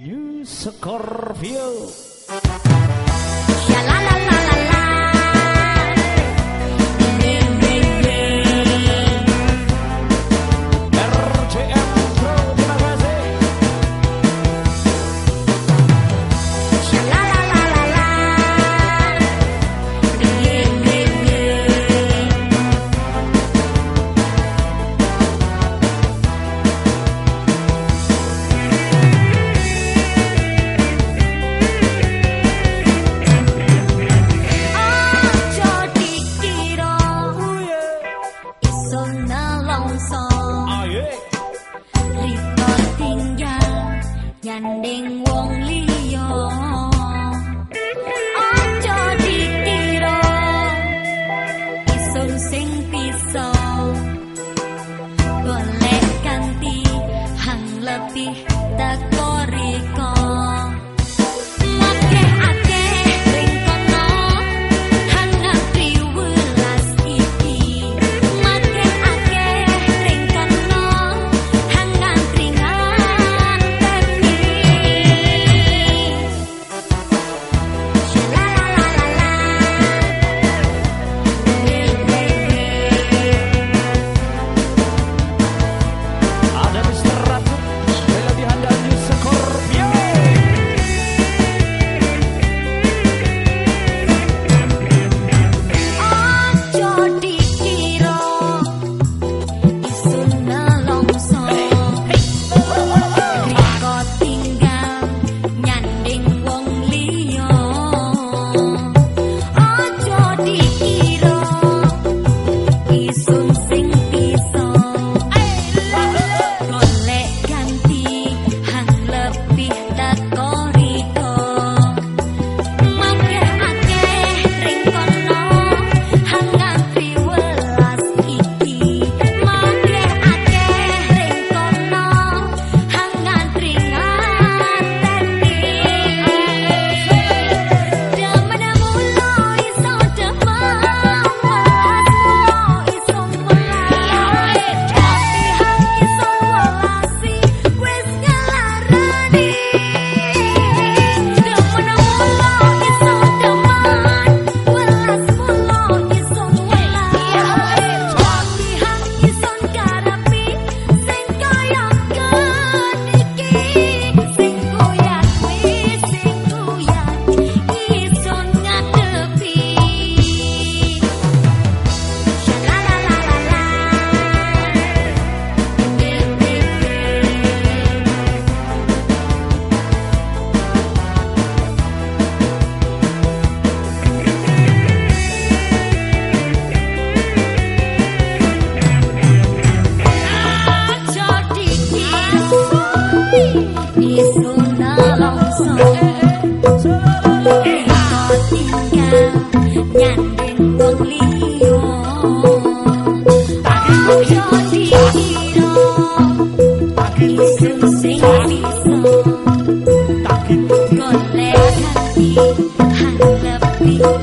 New Scorpio. Nyanding wong liya Thank you.